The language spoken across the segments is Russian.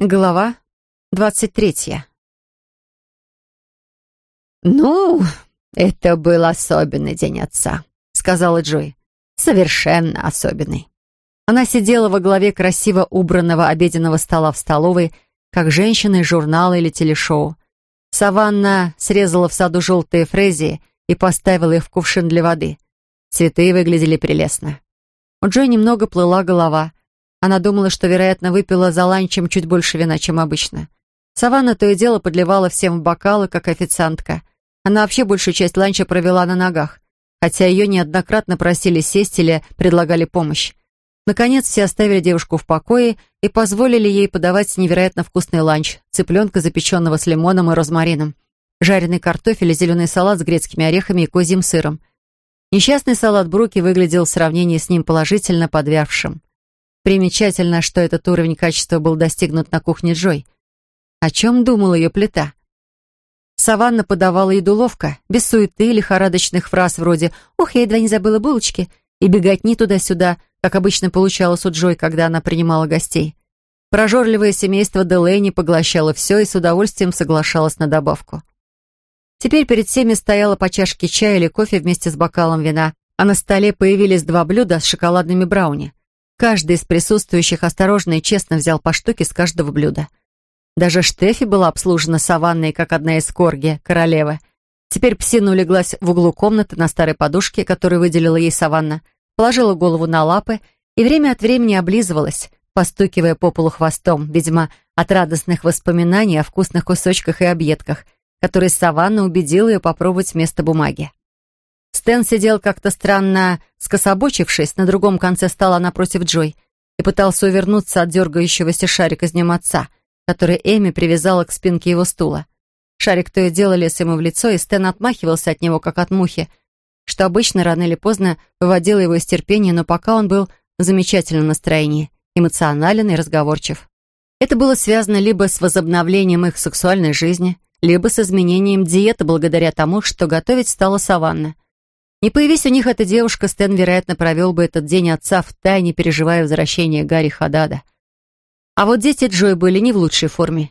Глава двадцать третья. «Ну, это был особенный день отца», — сказала Джой. «Совершенно особенный». Она сидела во главе красиво убранного обеденного стола в столовой, как женщина из журнала или телешоу. Саванна срезала в саду желтые фрезии и поставила их в кувшин для воды. Цветы выглядели прелестно. У Джой немного плыла голова — она думала, что, вероятно, выпила за ланчем чуть больше вина, чем обычно. Саванна то и дело подливала всем в бокалы, как официантка. Она вообще большую часть ланча провела на ногах, хотя ее неоднократно просили сесть или предлагали помощь. Наконец, все оставили девушку в покое и позволили ей подавать невероятно вкусный ланч, цыпленка, запеченного с лимоном и розмарином, жареный картофель и зеленый салат с грецкими орехами и козьим сыром. Несчастный салат Бруки выглядел в сравнении с ним положительно подвявшим. Примечательно, что этот уровень качества был достигнут на кухне Джой. О чем думала ее плита? Саванна подавала еду ловко, без суеты, лихорадочных фраз вроде «Ох, я едва не забыла булочки» и бегать не туда-сюда, как обычно получалось у Джой, когда она принимала гостей. Прожорливое семейство Делейни поглощало все и с удовольствием соглашалось на добавку. Теперь перед всеми стояла по чашке чая или кофе вместе с бокалом вина, а на столе появились два блюда с шоколадными брауни. Каждый из присутствующих осторожно и честно взял по штуке с каждого блюда. Даже Штефи была обслужена саванной, как одна из корги, королевы. Теперь псина улеглась в углу комнаты на старой подушке, которую выделила ей саванна, положила голову на лапы и время от времени облизывалась, постукивая по полу хвостом, видимо, от радостных воспоминаний о вкусных кусочках и объедках, которые саванна убедила ее попробовать вместо бумаги. Стэн сидел как-то странно скособочившись на другом конце стола напротив Джой и пытался увернуться от дергающегося шарика с днем отца, который Эми привязала к спинке его стула. Шарик то и дело лез ему в лицо, и Стэн отмахивался от него, как от мухи, что обычно рано или поздно выводило его из терпения, но пока он был в замечательном настроении, эмоционален и разговорчив. Это было связано либо с возобновлением их сексуальной жизни, либо с изменением диеты благодаря тому, что готовить стала Саванна. Не появись у них эта девушка, Стэн, вероятно, провел бы этот день отца в тайне, переживая возвращение Гарри Хадада. А вот дети Джой были не в лучшей форме.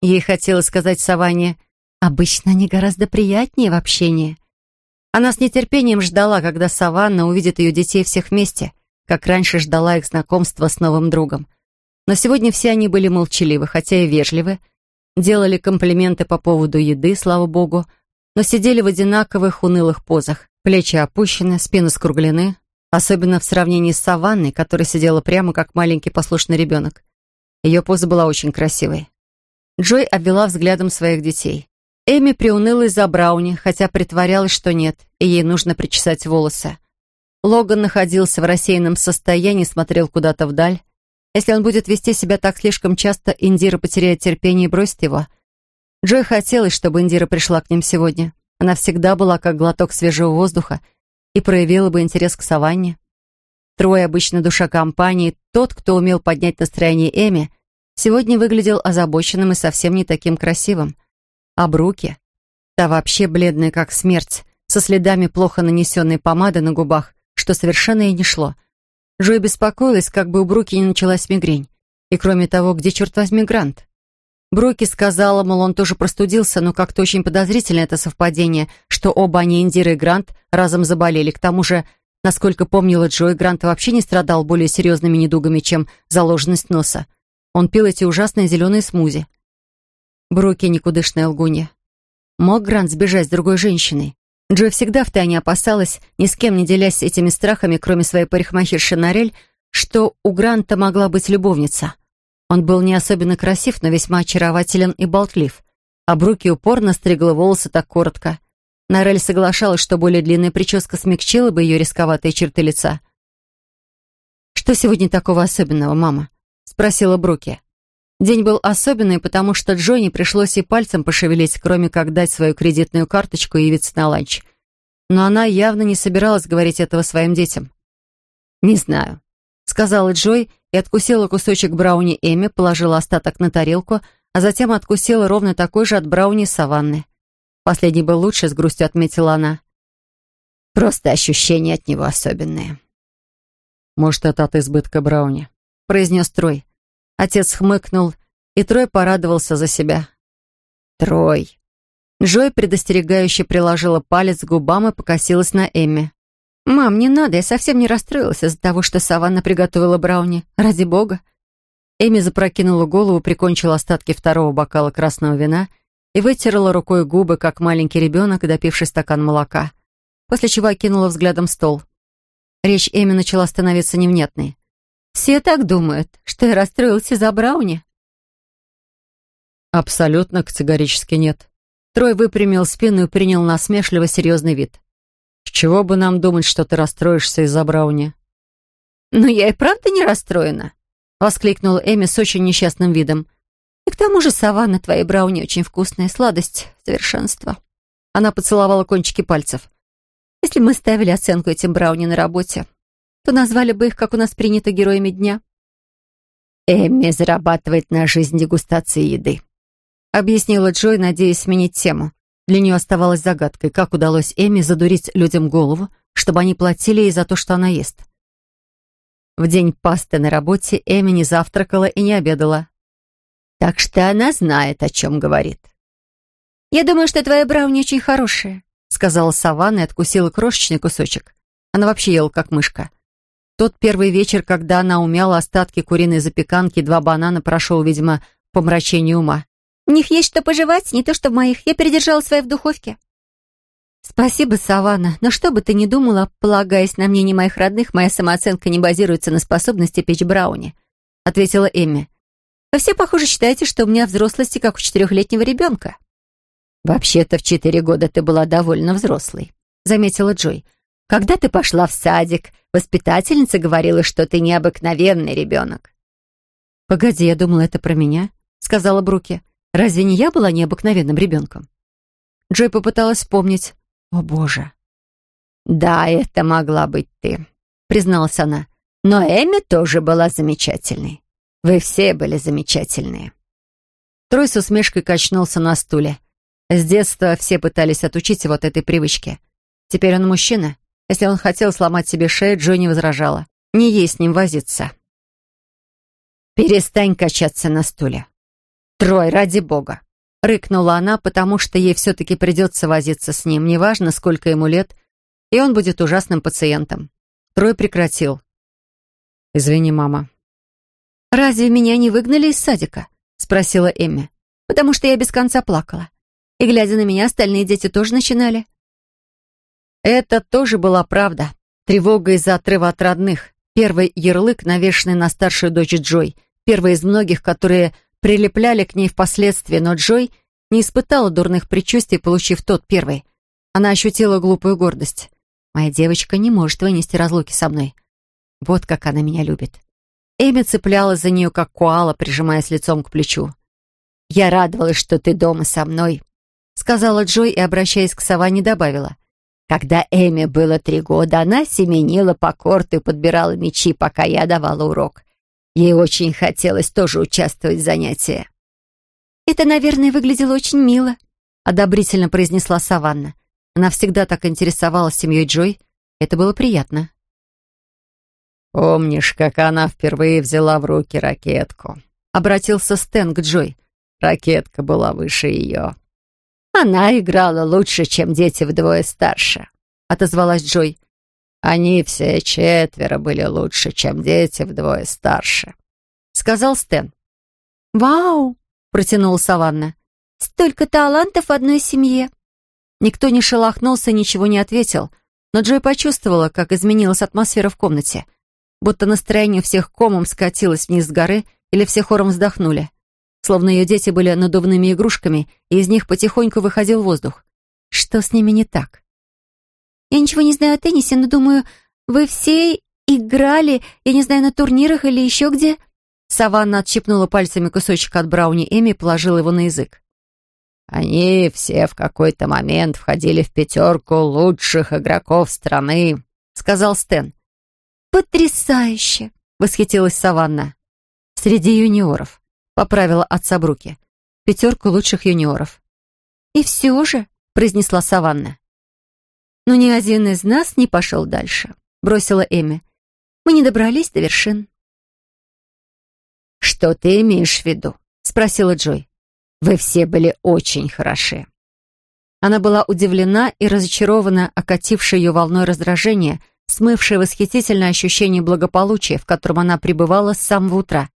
Ей хотелось сказать Саванне, «Обычно они гораздо приятнее в общении». Она с нетерпением ждала, когда Саванна увидит ее детей всех вместе, как раньше ждала их знакомства с новым другом. Но сегодня все они были молчаливы, хотя и вежливы, делали комплименты по поводу еды, слава богу, но сидели в одинаковых унылых позах. Плечи опущены, спины скруглены, особенно в сравнении с Саванной, которая сидела прямо как маленький послушный ребенок. Ее поза была очень красивой. Джой обвела взглядом своих детей. Эми приуныла из-за Брауни, хотя притворялась, что нет, и ей нужно причесать волосы. Логан находился в рассеянном состоянии, смотрел куда-то вдаль. Если он будет вести себя так слишком часто, Индира потеряет терпение и бросит его. Джой хотелось, чтобы Индира пришла к ним сегодня. Она всегда была как глоток свежего воздуха и проявила бы интерес к саванне. Трое обычно душа компании, тот, кто умел поднять настроение Эми, сегодня выглядел озабоченным и совсем не таким красивым. А Бруки, та вообще бледная как смерть, со следами плохо нанесенной помады на губах, что совершенно ей не шло. Джой беспокоилась, как бы у Бруки не началась мигрень. И кроме того, где, черт возьми, Грант? Броки сказала, мол, он тоже простудился, но как-то очень подозрительно это совпадение, что оба они, Индира и Грант, разом заболели. К тому же, насколько помнила Джой, Грант вообще не страдал более серьезными недугами, чем заложенность носа. Он пил эти ужасные зеленые смузи. Броки никудышная лгунья. Мог Грант сбежать с другой женщиной? Джой всегда втайне опасалась, ни с кем не делясь этими страхами, кроме своей парикмахерши Нарель, что у Гранта могла быть любовница. Он был не особенно красив, но весьма очарователен и болтлив. А Бруки упорно стригла волосы так коротко. Нарель соглашалась, что более длинная прическа смягчила бы ее рисковатые черты лица. «Что сегодня такого особенного, мама?» — спросила Бруки. День был особенный, потому что Джонни пришлось и пальцем пошевелить, кроме как дать свою кредитную карточку и явиться на ланч. Но она явно не собиралась говорить этого своим детям. «Не знаю», — сказала Джой и откусила кусочек брауни Эми, положила остаток на тарелку, а затем откусила ровно такой же от брауни саванны. Последний был лучше, с грустью отметила она. Просто ощущения от него особенные. «Может, это от избытка брауни», — произнес Трой. Отец хмыкнул и Трой порадовался за себя. «Трой!» Джой предостерегающе приложила палец к губам и покосилась на Эмми. «Мам, не надо, я совсем не расстроилась из-за того, что Саванна приготовила брауни. Ради бога!» Эми запрокинула голову, прикончила остатки второго бокала красного вина и вытерла рукой губы, как маленький ребенок, допивший стакан молока, после чего окинула взглядом стол. Речь Эми начала становиться невнятной. «Все так думают, что я расстроилась из-за брауни». «Абсолютно категорически нет». Трой выпрямил спину и принял насмешливо серьезный вид. «С чего бы нам думать, что ты расстроишься из-за брауни?» «Ну, я и правда не расстроена», — воскликнула Эми с очень несчастным видом. «И к тому же, Саванна, твои брауни очень вкусная, сладость, совершенство». Она поцеловала кончики пальцев. «Если мы ставили оценку этим брауни на работе, то назвали бы их, как у нас принято, героями дня». «Эми зарабатывает на жизнь дегустации еды», объяснила Джой, надеясь сменить тему. Для нее оставалось загадкой, как удалось Эми задурить людям голову, чтобы они платили ей за то, что она ест. В день пасты на работе Эми не завтракала и не обедала. Так что она знает, о чем говорит. «Я думаю, что твоя брауни очень хорошая», сказала Саванна и откусила крошечный кусочек. Она вообще ела, как мышка. Тот первый вечер, когда она умяла остатки куриной запеканки и два банана, прошел, видимо, по мрачению ума. В них есть что пожевать, не то что в моих. Я передержала свои в духовке». «Спасибо, Саванна, но что бы ты ни думала, полагаясь на мнение моих родных, моя самооценка не базируется на способности печь брауни», — ответила Эмми. «Вы все, похоже, считаете, что у меня взрослости, как у четырехлетнего ребенка». «Вообще-то в четыре года ты была довольно взрослой», — заметила Джой. «Когда ты пошла в садик, воспитательница говорила, что ты необыкновенный ребенок». «Погоди, я думала, это про меня», — сказала Бруки. Разве не я была необыкновенным ребенком? Джой попыталась вспомнить. О, Боже. «Да, это могла быть ты», — призналась она. «Но Эми тоже была замечательной. Вы все были замечательные». Трой с усмешкой качнулся на стуле. С детства все пытались отучить его от этой привычки. Теперь он мужчина. Если он хотел сломать себе шею, Джой не возражала. Не ей с ним возиться. «Перестань качаться на стуле. «Трой, ради бога!» — рыкнула она, потому что ей все-таки придется возиться с ним, неважно, сколько ему лет, и он будет ужасным пациентом. Трой прекратил. «Извини, мама». «Разве меня не выгнали из садика?» — спросила Эмми. «Потому что я без конца плакала. И, глядя на меня, остальные дети тоже начинали». Это тоже была правда. Тревога из-за отрыва от родных. Первый ярлык, навешанный на старшую дочь Джой. Первый из многих, которые прилепляли к ней впоследствии, но Джой не испытала дурных предчувствий, получив тот первый. Она ощутила глупую гордость. «Моя девочка не может вынести разлуки со мной. Вот как она меня любит». Эми цеплялась за нее, как куала, прижимаясь лицом к плечу. «Я радовалась, что ты дома со мной», — сказала Джой и, обращаясь к Саванне, добавила. «Когда Эми было три года, она семенила по корту и подбирала мячи, пока я давала урок. Ей очень хотелось тоже участвовать в занятии. «Это, наверное, выглядело очень мило», — одобрительно произнесла Саванна. Она всегда так интересовалась семьей Джой. Это было приятно. «Помнишь, как она впервые взяла в руки ракетку?» — обратился Стэн к Джой. Ракетка была выше ее. «Она играла лучше, чем дети вдвое старше», — отозвалась Джой. Они все четверо были лучше, чем дети вдвое старше», — сказал Стэн. «Вау!» — протянула Саванна. «Столько талантов в одной семье!» Никто не шелохнулся, ничего не ответил, но Джой почувствовала, как изменилась атмосфера в комнате. Будто настроение всех комом скатилось вниз с горы или все хором вздохнули. Словно ее дети были надувными игрушками, и из них потихоньку выходил воздух. Что с ними не так? Я ничего не знаю о теннисе, но думаю, вы все играли, я не знаю, на турнирах или еще где?» Саванна отщипнула пальцами кусочек от брауни Эми и положила его на язык. «Они все в какой-то момент входили в пятерку лучших игроков страны», — сказал Стэн. «Потрясающе!» — восхитилась Саванна. «Среди юниоров», — поправила отца Бруки. «Пятерку лучших юниоров». «И все же», — произнесла Саванна. Но ни один из нас не пошел дальше, бросила Эми. Мы не добрались до вершин. «Что ты имеешь в виду?» — спросила Джой. «Вы все были очень хороши». Она была удивлена и разочарована, окатившей ее волной раздражения, смывшей восхитительное ощущение благополучия, в котором она пребывала с самого утра.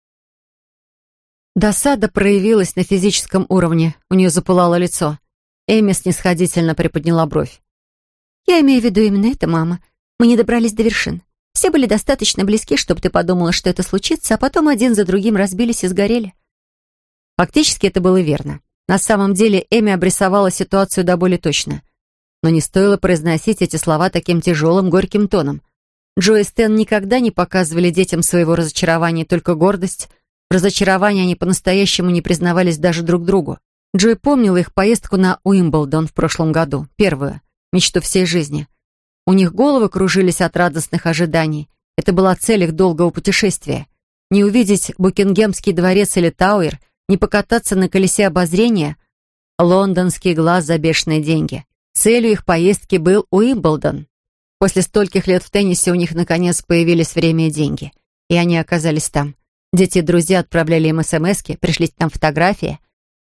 Досада проявилась на физическом уровне, у нее запылало лицо. Эми снисходительно приподняла бровь. «Я имею в виду именно это, мама. Мы не добрались до вершин. Все были достаточно близки, чтобы ты подумала, что это случится, а потом один за другим разбились и сгорели». Фактически это было верно. На самом деле Эми обрисовала ситуацию до боли точно. Но не стоило произносить эти слова таким тяжелым, горьким тоном. Джо и Стэн никогда не показывали детям своего разочарования только гордость. В разочаровании они по-настоящему не признавались даже друг другу. Джой помнила их поездку на Уимблдон в прошлом году, первую, мечту всей жизни. У них головы кружились от радостных ожиданий. Это была цель их долгого путешествия. Не увидеть Букингемский дворец или Тауэр — не покататься на колесе обозрения. Лондонский глаз за бешеные деньги. Целью их поездки был Уимблдон. После стольких лет в теннисе у них наконец появились время и деньги. И они оказались там. Дети и друзья отправляли им смски, пришли там фотографии.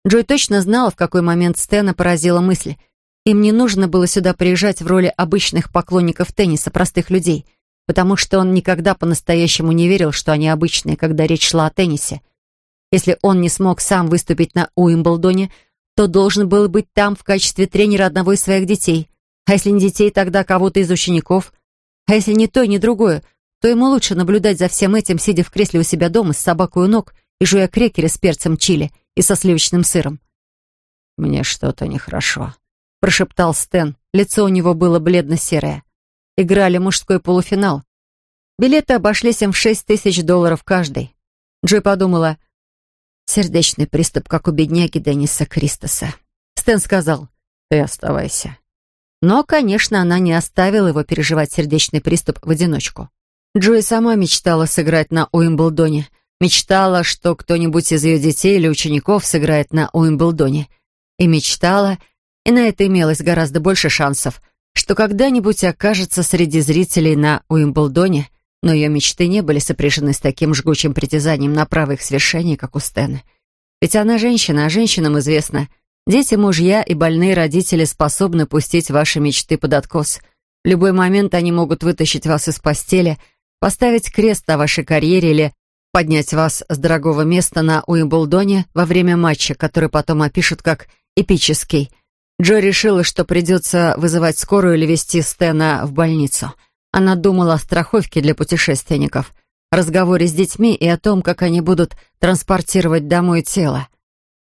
Джой точно знала, в какой момент Стэна поразила мысль. Им не нужно было сюда приезжать в роли обычных поклонников тенниса, простых людей, потому что он никогда по-настоящему не верил, что они обычные, когда речь шла о теннисе. Если он не смог сам выступить на Уимблдоне, то должен был быть там в качестве тренера одного из своих детей. А если не детей, тогда кого-то из учеников. А если не то, ни другое, то ему лучше наблюдать за всем этим, сидя в кресле у себя дома с собакой у ног и жуя крекеры с перцем чили и со сливочным сыром. «Мне что-то нехорошо», — прошептал Стэн. Лицо у него было бледно-серое. Играли мужской полуфинал. Билеты обошлись им в шесть тысяч долларов каждый. Джой подумала, Сердечный приступ, как у бедняги Денниса Кристоса. Стэн сказал, «Ты оставайся». Но, конечно, она не оставила его переживать сердечный приступ в одиночку. Джои сама мечтала сыграть на Уимблдоне. Мечтала, что кто-нибудь из ее детей или учеников сыграет на Уимблдоне. И мечтала, и на это имелось гораздо больше шансов, что когда-нибудь окажется среди зрителей на Уимблдоне, но ее мечты не были сопряжены с таким жгучим притязанием на право их свершения, как у Стэна. Ведь она женщина, а женщинам известно, дети, мужья и больные родители способны пустить ваши мечты под откос. В любой момент они могут вытащить вас из постели, поставить крест на вашей карьере или поднять вас с дорогого места на Уимблдоне во время матча, который потом опишут как эпический. Джо решила, что придется вызывать скорую или везти Стэна в больницу — она думала о страховке для путешественников, разговоре с детьми и о том, как они будут транспортировать домой тело.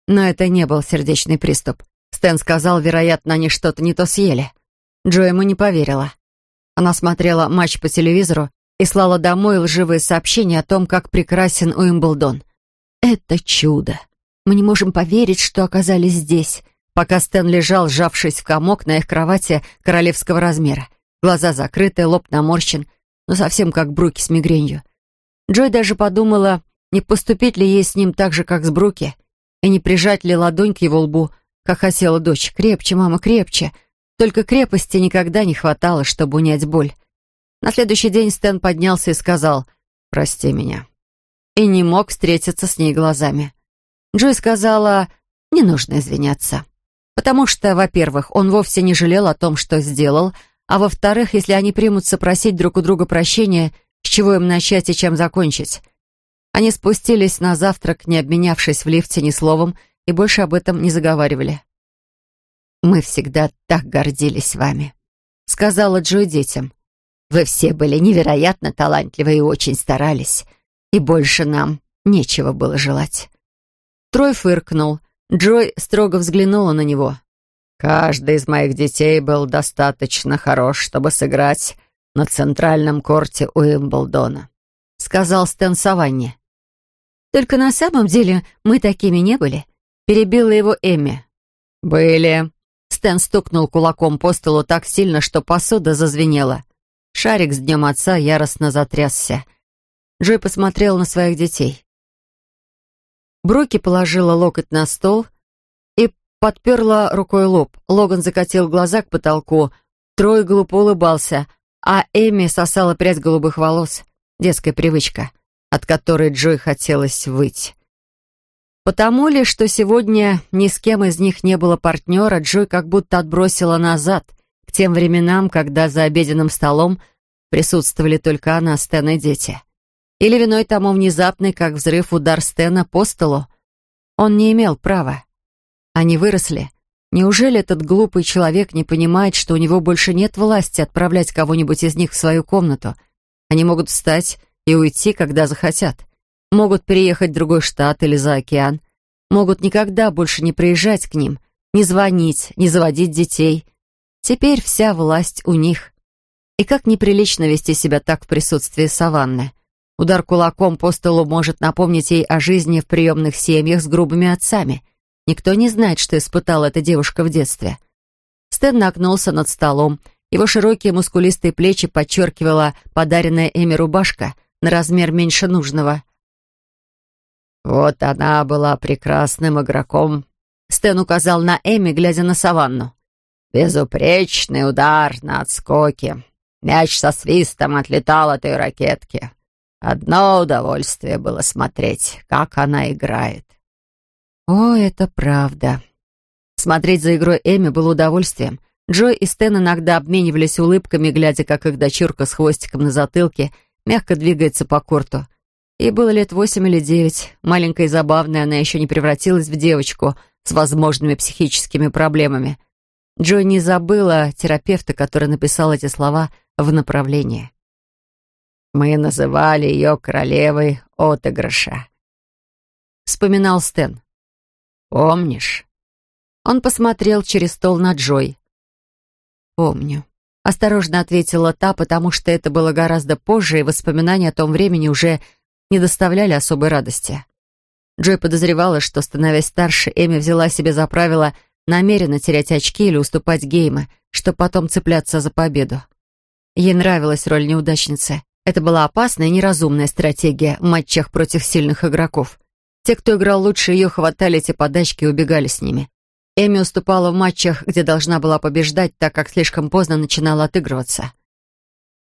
Но это не был сердечный приступ. Стэн сказал, вероятно, они что-то не то съели. Джо ему не поверила. Она смотрела матч по телевизору и слала домой лживые сообщения о том, как прекрасен Уимблдон. «Это чудо! Мы не можем поверить, что оказались здесь», пока Стэн лежал, сжавшись в комок на их кровати королевского размера. Глаза закрыты, лоб наморщен, но совсем как Бруки с мигренью. Джой даже подумала, не поступить ли ей с ним так же, как с Бруки, и не прижать ли ладонь к его лбу, как хотела дочь. «Крепче, мама, крепче!» Только крепости никогда не хватало, чтобы унять боль. На следующий день Стэн поднялся и сказал «Прости меня». И не мог встретиться с ней глазами. Джой сказала «Не нужно извиняться». Потому что, во-первых, он вовсе не жалел о том, что сделал, а во-вторых, если они примутся просить друг у друга прощения, с чего им начать и чем закончить? Они спустились на завтрак, не обменявшись в лифте ни словом, и больше об этом не заговаривали. «Мы всегда так гордились вами», — сказала Джой детям. «Вы все были невероятно талантливы и очень старались, и больше нам нечего было желать». Трой фыркнул. Джой строго взглянула на него. Каждый из моих детей был достаточно хорош, чтобы сыграть на центральном корте Уимблдона», — сказал Стэн Саванни. «Только на самом деле мы такими не были», — перебила его Эми. «Были». Стэн стукнул кулаком по столу так сильно, что посуда зазвенела. Шарик с днем отца яростно затрясся. Джой посмотрел на своих детей. Броки положила локоть на стол — подперла рукой лоб. Логан закатил глаза к потолку. Трой глупо улыбался, а Эми сосала прядь голубых волос. Детская привычка, от которой Джой хотелось выть. Потому ли, что сегодня ни с кем из них не было партнера, Джой как будто отбросила назад, к тем временам, когда за обеденным столом присутствовали только она, Стэн и дети. Или виной тому внезапный, как взрыв, удар Стена по столу. Он не имел права. Они выросли. Неужели этот глупый человек не понимает, что у него больше нет власти отправлять кого-нибудь из них в свою комнату? Они могут встать и уйти, когда захотят могут переехать в другой штат или за океан, могут никогда больше не приезжать к ним, не звонить, не заводить детей. Теперь вся власть у них. И как неприлично вести себя так в присутствии Саванны. Удар кулаком по столу может напомнить ей о жизни в приемных семьях с грубыми отцами. Никто не знает, что испытала эта девушка в детстве. Стэн нагнулся над столом. Его широкие мускулистые плечи подчеркивала подаренная Эми рубашка на размер меньше нужного. «Вот она была прекрасным игроком», — Стэн указал на Эми, глядя на саванну. «Безупречный удар на отскоке. Мяч со свистом отлетал от ее ракетки. Одно удовольствие было смотреть, как она играет». «О, это правда». Смотреть за игрой Эми было удовольствием. Джой и Стэн иногда обменивались улыбками, глядя, как их дочурка с хвостиком на затылке мягко двигается по корту — Ей было лет восемь или девять. Маленькая и забавная, она еще не превратилась в девочку с возможными психическими проблемами. Джой не забыла терапевта, который написал эти слова в направлении. «Мы называли ее королевой отыгрыша», — вспоминал Стэн. «Помнишь?» Он посмотрел через стол на Джой. «Помню», — осторожно ответила та, потому что это было гораздо позже, и воспоминания о том времени уже не доставляли особой радости. Джой подозревала, что, становясь старше, Эми взяла себе за правило намеренно терять очки или уступать геймы, чтобы потом цепляться за победу. Ей нравилась роль неудачницы. Это была опасная и неразумная стратегия в матчах против сильных игроков. Те, кто играл лучше ее, хватали эти подачки и убегали с ними. Эми уступала в матчах, где должна была побеждать, так как слишком поздно начинала отыгрываться.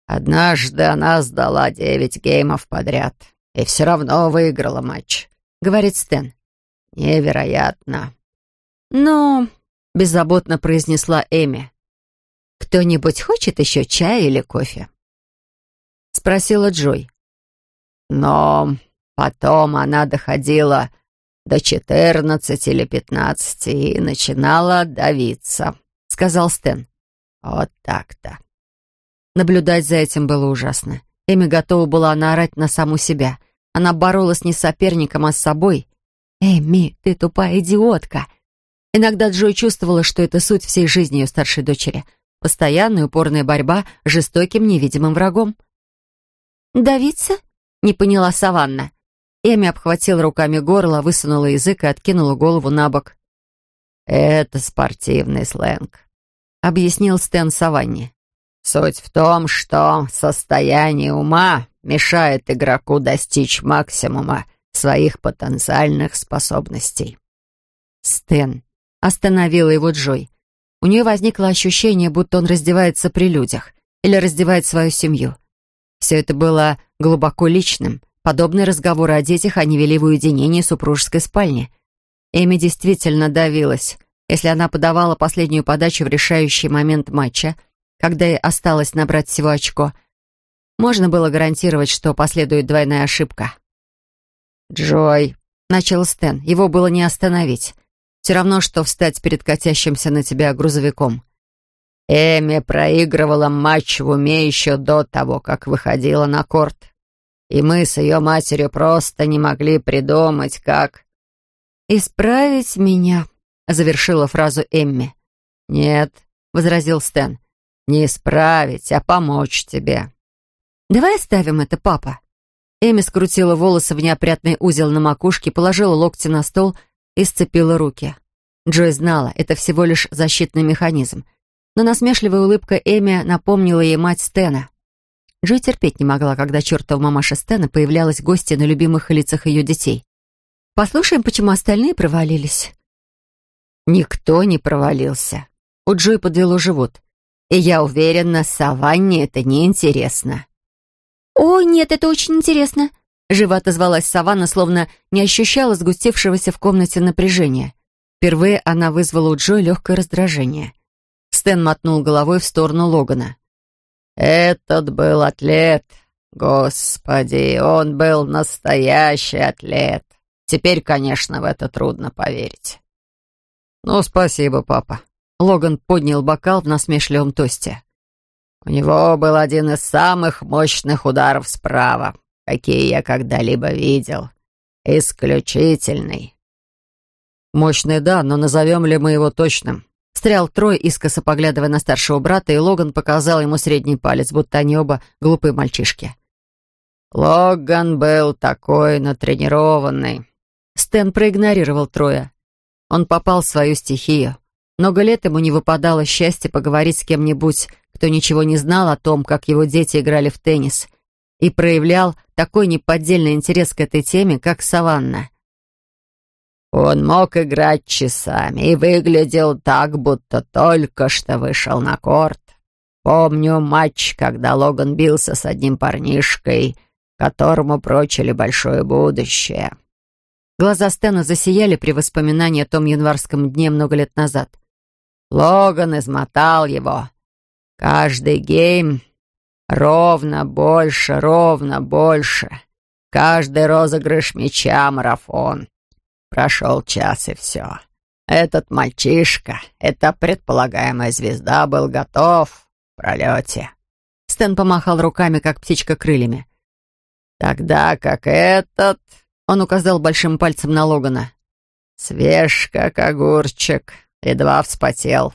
«Однажды она сдала девять геймов подряд», и все равно выиграла матч», — говорит Стэн. «Невероятно». «Ну...» — беззаботно произнесла Эми. «Кто-нибудь хочет еще чая или кофе?» — спросила Джой. «Но потом она доходила до четырнадцати или пятнадцати и начинала давиться», — сказал Стэн. «Вот так-то». Наблюдать за этим было ужасно. Эми готова была наорать на саму себя. Она боролась не с соперником, а с собой. «Эми, ты тупая идиотка!» Иногда Джой чувствовала, что это суть всей жизни ее старшей дочери. Постоянная упорная борьба с жестоким невидимым врагом. «Давиться?» — не поняла Саванна. Эми обхватила руками горло, высунула язык и откинула голову на бок. «Это спортивный сленг», — объяснил Стэн Саванне. Суть в том, что состояние ума мешает игроку достичь максимума своих потенциальных способностей. Стэн остановила его Джой. У нее возникло ощущение, будто он раздевается при людях или раздевает свою семью. Все это было глубоко личным. Подобные разговоры о детях они вели в уединении супружеской спальни. Эми действительно давилась. Если она подавала последнюю подачу в решающий момент матча — когда ей осталось набрать всего очко, можно было гарантировать, что последует двойная ошибка. «Джой», — начал Стэн, — его было не остановить. Все равно, что встать перед катящимся на тебя грузовиком. Эми проигрывала матч в уме еще до того, как выходила на корт. И мы с ее матерью просто не могли придумать, как... «Исправить меня», — завершила фразу Эмми. «Нет», — возразил Стэн. Не исправить, а помочь тебе. Давай оставим это, папа. Эми скрутила волосы в неопрятный узел на макушке, положила локти на стол и сцепила руки. Джой знала, это всего лишь защитный механизм. Но насмешливая улыбка Эми напомнила ей мать Стена. Джой терпеть не могла, когда чертова мамаша Стена появлялась в гости на любимых лицах ее детей. «Послушаем, почему остальные провалились». Никто не провалился. У Джой подвело живот. И я уверена, Саванне это неинтересно». «О, нет, это очень интересно», Живо отозвалась Саванна, словно не ощущала сгустевшегося в комнате напряжения. Впервые она вызвала у Джой легкое раздражение. Стэн мотнул головой в сторону Логана. «Этот был атлет. Господи, он был настоящий атлет. Теперь, конечно, в это трудно поверить». «Ну, спасибо, папа». Логан поднял бокал в насмешливом тосте. «У него был один из самых мощных ударов справа, какие я когда-либо видел. Исключительный». «Мощный, да, но назовем ли мы его точным?» Встрял Трой, искоса поглядывая на старшего брата, и Логан показал ему средний палец, будто они оба глупые мальчишки. «Логан был такой натренированный». Стэн проигнорировал Троя. Он попал в свою стихию. Много лет ему не выпадало счастья поговорить с кем-нибудь, кто ничего не знал о том, как его дети играли в теннис, и проявлял такой неподдельный интерес к этой теме, как Саванна. Он мог играть часами и выглядел так, будто только что вышел на корт. Помню матч, когда Логан бился с одним парнишкой, которому прочили большое будущее. Глаза Стэна засияли при воспоминании о том январском дне много лет назад. Логан измотал его. Каждый гейм ровно больше, ровно больше. Каждый розыгрыш мяча — марафон. Прошел час и все. Этот мальчишка, эта предполагаемая звезда, был готов в пролете. Стэн помахал руками, как птичка крыльями. Тогда как этот... Он указал большим пальцем на Логана. Свеж, как огурчик, едва вспотел.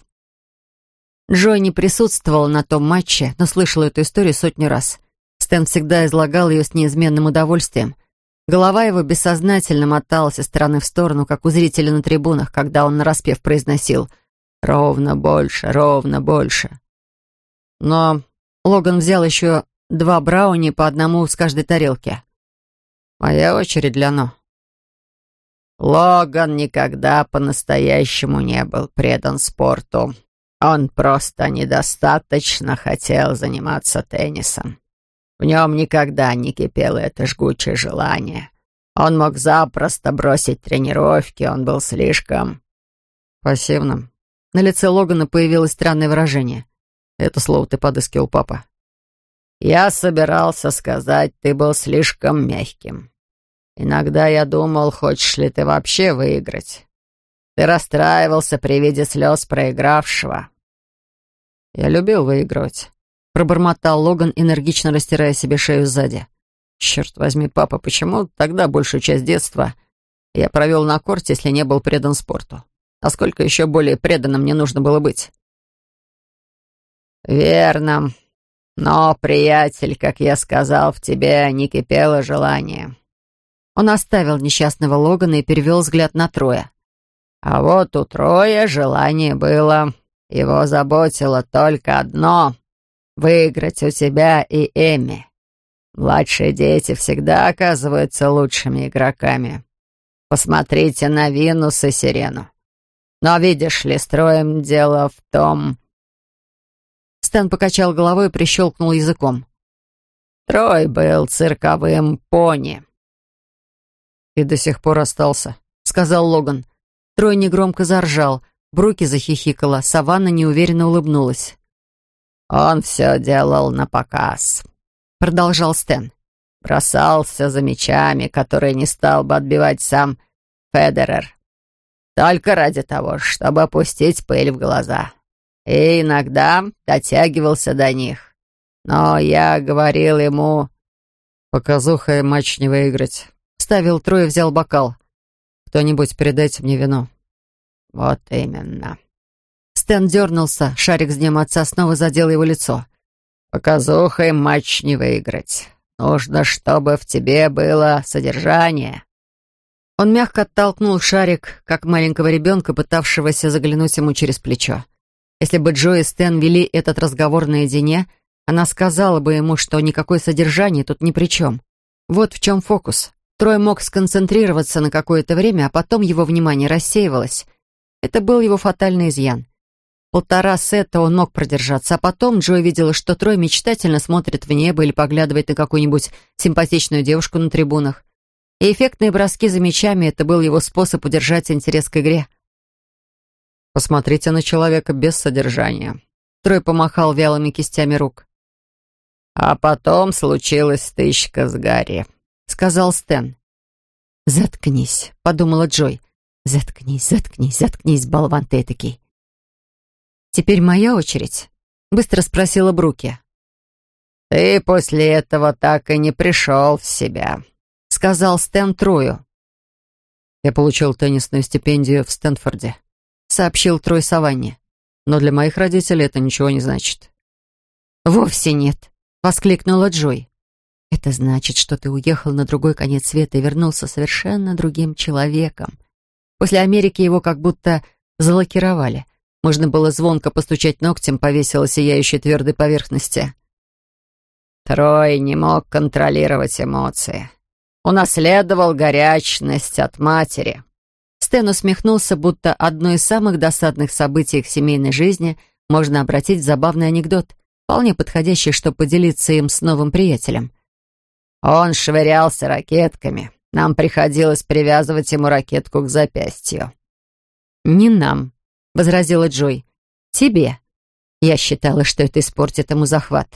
Джой не присутствовал на том матче, но слышал эту историю сотню раз. Стэн всегда излагал ее с неизменным удовольствием — Голова его бессознательно моталась из стороны в сторону, как у зрителя на трибунах, когда он нараспев произносил «Ровно больше, ровно больше». Но Логан взял еще два брауни по одному с каждой тарелки. «Моя очередь, Ляно». Логан никогда по-настоящему не был предан спорту. Он просто недостаточно хотел заниматься теннисом. В нем никогда не кипело это жгучее желание. Он мог запросто бросить тренировки, он был слишком... Пассивным. На лице Логана появилось странное выражение. Это слово ты подыскивал, папа. Я собирался сказать, ты был слишком мягким. Иногда я думал, хочешь ли ты вообще выиграть. Ты расстраивался при виде слез проигравшего. Я любил выигрывать. Пробормотал Логан, энергично растирая себе шею сзади. «Черт возьми, папа, почему тогда большую часть детства я провел на корте, если не был предан спорту? А сколько еще более преданным мне нужно было быть?» «Верно. Но, приятель, как я сказал, в тебе не кипело желание». Он оставил несчастного Логана и перевел взгляд на Троя. «А вот у Троя желание было. Его заботило только одно выиграть у тебя и Эми. Младшие дети всегда оказываются лучшими игроками. Посмотрите на Винус и Сирену. Но видишь ли, строим дело в том...» Стэн покачал головой и прищелкнул языком. «Трой был цирковым пони». «И до сих пор остался», — сказал Логан. Трой негромко заржал, Бруки захихикала, Саванна неуверенно улыбнулась. «Он все делал на показ», — продолжал Стэн. «Бросался за мечами, которые не стал бы отбивать сам Федерер. Только ради того, чтобы опустить пыль в глаза. И иногда дотягивался до них. Но я говорил ему...» «Показуха и матч не выиграть». Ставил трое, взял бокал. «Кто-нибудь передайте мне вино». «Вот именно», Стэн дернулся, шарик с днем отца снова задел его лицо. «Показухой матч не выиграть. Нужно, чтобы в тебе было содержание». Он мягко оттолкнул шарик, как маленького ребенка, пытавшегося заглянуть ему через плечо. Если бы Джо и Стэн вели этот разговор наедине, она сказала бы ему, что никакое содержание тут ни при чем. Вот в чем фокус. Трой мог сконцентрироваться на какое-то время, а потом его внимание рассеивалось. Это был его фатальный изъян. Полтора сета он мог продержаться, а потом Джой видела, что Трой мечтательно смотрит в небо или поглядывает на какую-нибудь симпатичную девушку на трибунах. И эффектные броски за мячами — это был его способ удержать интерес к игре. «Посмотрите на человека без содержания». Трой помахал вялыми кистями рук. «А потом случилась стычка с Гарри», — сказал Стэн. «Заткнись», — подумала Джой. «Заткнись, заткнись, заткнись, болван ты этакий». «Теперь моя очередь?» — быстро спросила Бруки. «Ты после этого так и не пришел в себя», — сказал Стэн Трою. «Я получил теннисную стипендию в Стэнфорде», — сообщил Трой Саванне. «Но для моих родителей это ничего не значит». «Вовсе нет», — воскликнула Джой. «Это значит, что ты уехал на другой конец света и вернулся совершенно другим человеком. После Америки его как будто залакировали. Можно было звонко постучать ногтем по весело сияющей твердой поверхности. Трой не мог контролировать эмоции. Унаследовал горячность от матери. Стэн усмехнулся, будто одно из самых досадных событий их семейной жизни можно обратить в забавный анекдот, вполне подходящий, чтобы поделиться им с новым приятелем. Он швырялся ракетками. Нам приходилось привязывать ему ракетку к запястью. «Не нам», — возразила Джой. «Тебе. Я считала, что это испортит ему захват».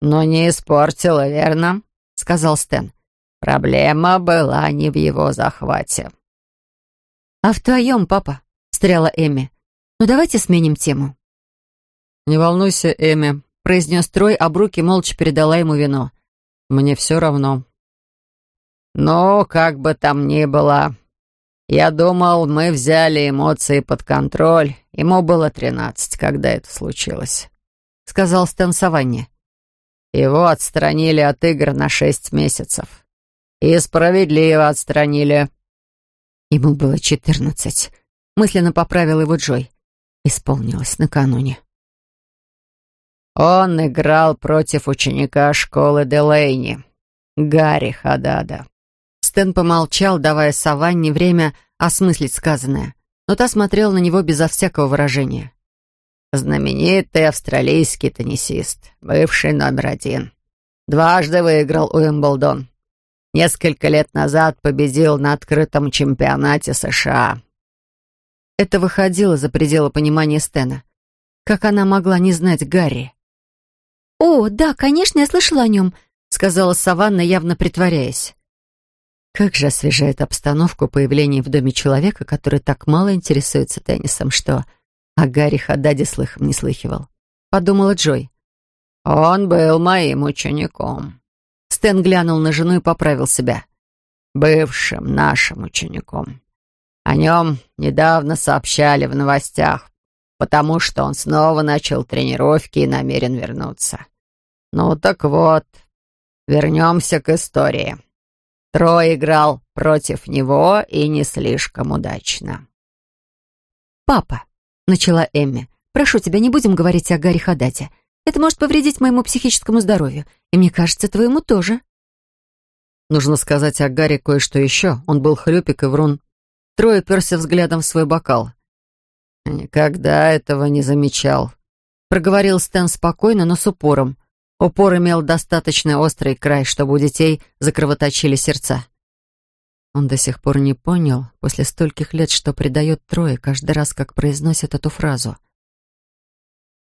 «Но не испортила, верно?» — сказал Стэн. «Проблема была не в его захвате». «А в твоем, папа?» — встряла Эми. «Ну давайте сменим тему». «Не волнуйся, Эми», — произнес Трой, а Бруки молча передала ему вино. «Мне все равно». «Ну, как бы там ни было, я думал, мы взяли эмоции под контроль. Ему было тринадцать, когда это случилось», — сказал Стэн Саванне. «Его отстранили от игр на шесть месяцев. И справедливо отстранили». Ему было четырнадцать. Мысленно поправил его Джой. Исполнилось накануне. Он играл против ученика школы Делейни, Гарри Хадада. Стэн помолчал, давая Саванне время осмыслить сказанное, но та смотрела на него безо всякого выражения. «Знаменитый австралийский теннисист, бывший номер один. Дважды выиграл Уимблдон. Несколько лет назад победил на открытом чемпионате США». Это выходило за пределы понимания Стэна. Как она могла не знать Гарри? «О, да, конечно, я слышала о нем», — сказала Саванна, явно притворяясь. Как же освежает обстановку появление в доме человека, который так мало интересуется теннисом, что о Гарри Хададе слыхом не слыхивал. Подумала Джой. «Он был моим учеником». Стэн глянул на жену и поправил себя. «Бывшим нашим учеником. О нем недавно сообщали в новостях, потому что он снова начал тренировки и намерен вернуться. Ну так вот, вернемся к истории». Трой играл против него и не слишком удачно. «Папа», — начала Эмми, — «прошу тебя, не будем говорить о Гарри Хадате. Это может повредить моему психическому здоровью, и мне кажется, твоему тоже». Нужно сказать о Гарри кое-что еще. Он был хлюпик и врун. Трой уперся взглядом в свой бокал. «Никогда этого не замечал», — проговорил Стэн спокойно, но с упором. Упор имел достаточно острый край, чтобы у детей закровоточили сердца. Он до сих пор не понял, после стольких лет, что предает Трое каждый раз, как произносит эту фразу.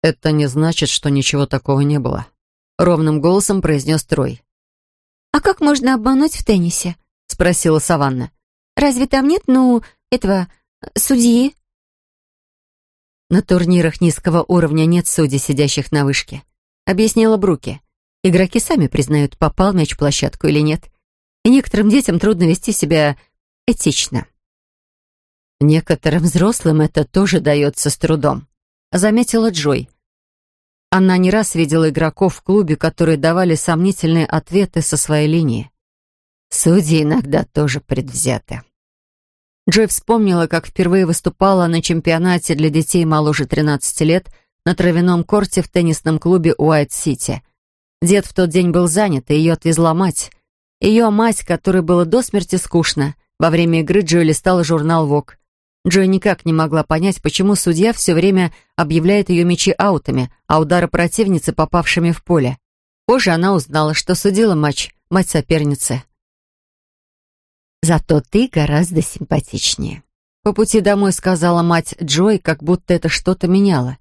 «Это не значит, что ничего такого не было», — ровным голосом произнес Трой. «А как можно обмануть в теннисе?» — спросила Саванна. «Разве там нет, ну, этого, судьи?» На турнирах низкого уровня нет судей, сидящих на вышке объяснила Бруки. Игроки сами признают, попал мяч в площадку или нет. И некоторым детям трудно вести себя этично. Некоторым взрослым это тоже дается с трудом, заметила Джой. Она не раз видела игроков в клубе, которые давали сомнительные ответы со своей линии. Судьи иногда тоже предвзяты. Джой вспомнила, как впервые выступала на чемпионате для детей моложе 13 лет на травяном корте в теннисном клубе Уайт-Сити. Дед в тот день был занят, и ее отвезла мать. Ее мать, которой было до смерти скучно, во время игры Джои листала журнал «Вок». Джой никак не могла понять, почему судья все время объявляет ее мячи аутами, а удары противницы попавшими в поле. Позже она узнала, что судила матч мать соперницы. «Зато ты гораздо симпатичнее», — по пути домой сказала мать Джой, как будто это что-то меняло.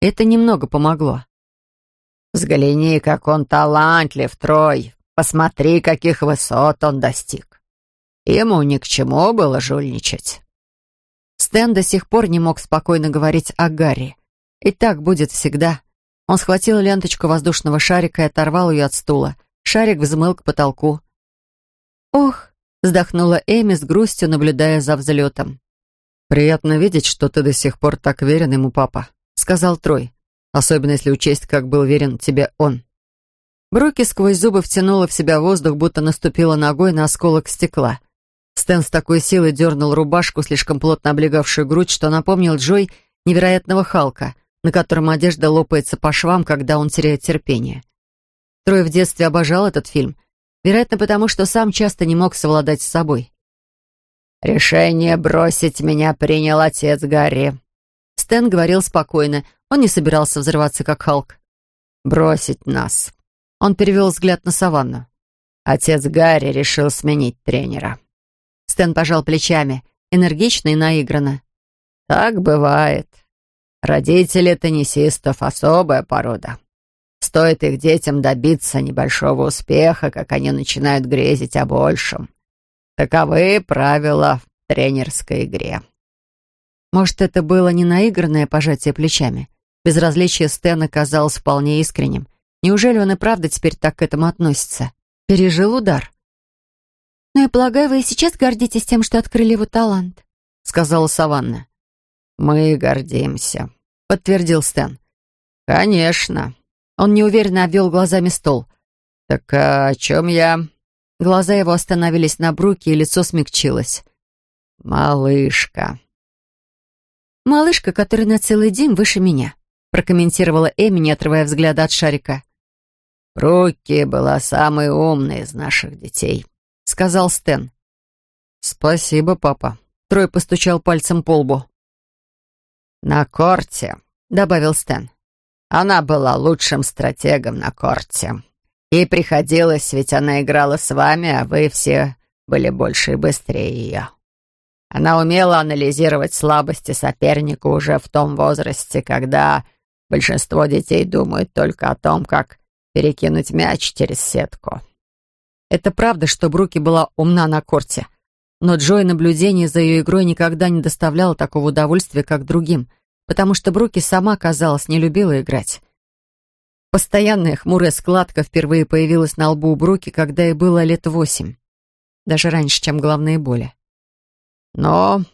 Это немного помогло. «Взгляни, как он талантлив, Трой. Посмотри, каких высот он достиг. Ему ни к чему было жульничать». Стэн до сих пор не мог спокойно говорить о Гарри. И так будет всегда. Он схватил ленточку воздушного шарика и оторвал ее от стула. Шарик взмыл к потолку. «Ох!» — вздохнула Эми с грустью, наблюдая за взлетом. «Приятно видеть, что ты до сих пор так верен ему, папа», — сказал Трой. «Особенно если учесть, как был верен тебе он». Бруки сквозь зубы втянула в себя воздух, будто наступила ногой на осколок стекла. Стэн с такой силой дернул рубашку, слишком плотно облегавшую грудь, что напомнил Джой невероятного Халка, на котором одежда лопается по швам, когда он теряет терпение. Трой в детстве обожал этот фильм, вероятно, потому что сам часто не мог совладать с собой. «Решение бросить меня принял отец Гарри». Стэн говорил спокойно, он не собирался взрываться, как Халк. «Бросить нас». Он перевел взгляд на Саванну. Отец Гарри решил сменить тренера. Стэн пожал плечами, энергично и наигранно. «Так бывает. Родители теннисистов — особая порода. Стоит их детям добиться небольшого успеха, как они начинают грезить о большем. Таковы правила в тренерской игре». Может, это было не наигранное пожатие плечами? Безразличие Стэна казалось вполне искренним. Неужели он и правда теперь так к этому относится? Пережил удар? «Но я полагаю, вы и сейчас гордитесь тем, что открыли его талант», — сказала Саванна. «Мы гордимся», — подтвердил Стэн. «Конечно». Он неуверенно обвел глазами стол. «Так а о чем я?» Глаза его остановились на бруке, и лицо смягчилось. «Малышка». «Малышка, которая на целый день выше меня», — прокомментировала Эми, не отрывая взгляда от шарика. «Бруки была самой умной из наших детей», сказал Стэн. «Спасибо, папа». Трой постучал пальцем по лбу. «На корте», — добавил Стэн. «Она была лучшим стратегом на корте. Ей приходилось, ведь она играла с вами, а вы все были больше и быстрее ее. Она умела анализировать слабости соперника уже в том возрасте, когда большинство детей думают только о том, как перекинуть мяч через сетку. Это правда, что Бруки была умна на корте. Но Джой наблюдение за ее игрой никогда не доставляло такого удовольствия, как другим, потому что Бруки сама, казалось, не любила играть. Постоянная хмурая складка впервые появилась на лбу у Бруки, когда ей было лет восемь. Даже раньше, чем головные боли. «Но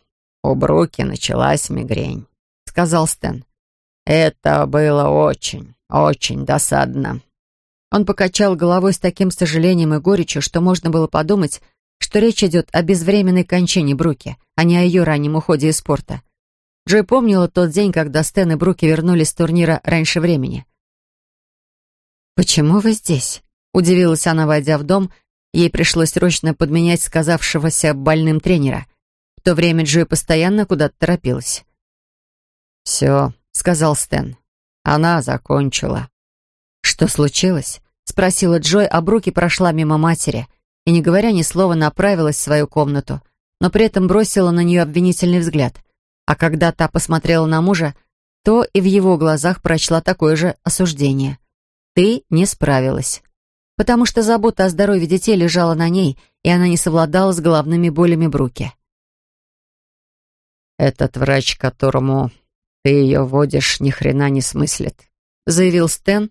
у Бруки началась мигрень», — сказал Стэн. «Это было очень, очень досадно. Он покачал головой с таким сожалением и горечью, что можно было подумать, что речь идет о безвременной кончине Бруки, а не о ее раннем уходе из спорта. Джой помнила тот день, когда Стэн и Бруки вернулись с турнира раньше времени. «Почему вы здесь?» — удивилась она, войдя в дом. Ей пришлось срочно подменять сказавшегося больным тренера. То время Джой постоянно куда-то торопилась. «Все», — сказал Стэн. «Она закончила». «Что случилось?» — спросила Джой, а Бруки прошла мимо матери и, не говоря ни слова, направилась в свою комнату, но при этом бросила на нее обвинительный взгляд. А когда та посмотрела на мужа, то и в его глазах прочла такое же осуждение. «Ты не справилась». Потому что забота о здоровье детей лежала на ней, и она не совладала с головными болями Бруки. «Этот врач, которому ты ее водишь, ни хрена не смыслит», заявил Стэн,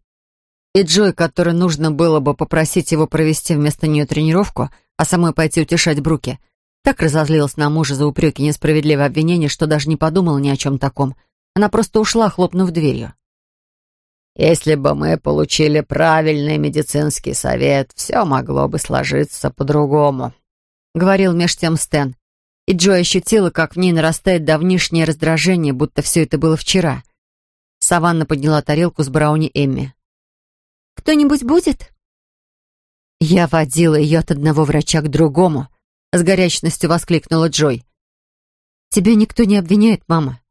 и Джой, которой нужно было бы попросить его провести вместо нее тренировку, а самой пойти утешать Бруки, так разозлилась на мужа за упреки и несправедливое обвинение, что даже не подумала ни о чем таком. Она просто ушла, хлопнув дверью. «Если бы мы получили правильный медицинский совет, все могло бы сложиться по-другому», — говорил меж тем Стэн. И Джой ощутила, как в ней нарастает давнишнее раздражение, будто все это было вчера. Саванна подняла тарелку с брауни Эмми. Кто-нибудь будет?» «Я водила ее от одного врача к другому», — с горячностью воскликнула Джой. тебя никто не обвиняет, мама».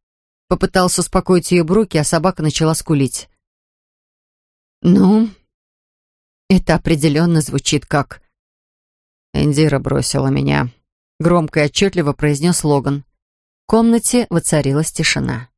Попытался успокоить ее Бруки, а собака начала скулить. «Ну, это определенно звучит как...» «Индира бросила меня», — громко и отчетливо произнес Логан. В комнате воцарилась тишина.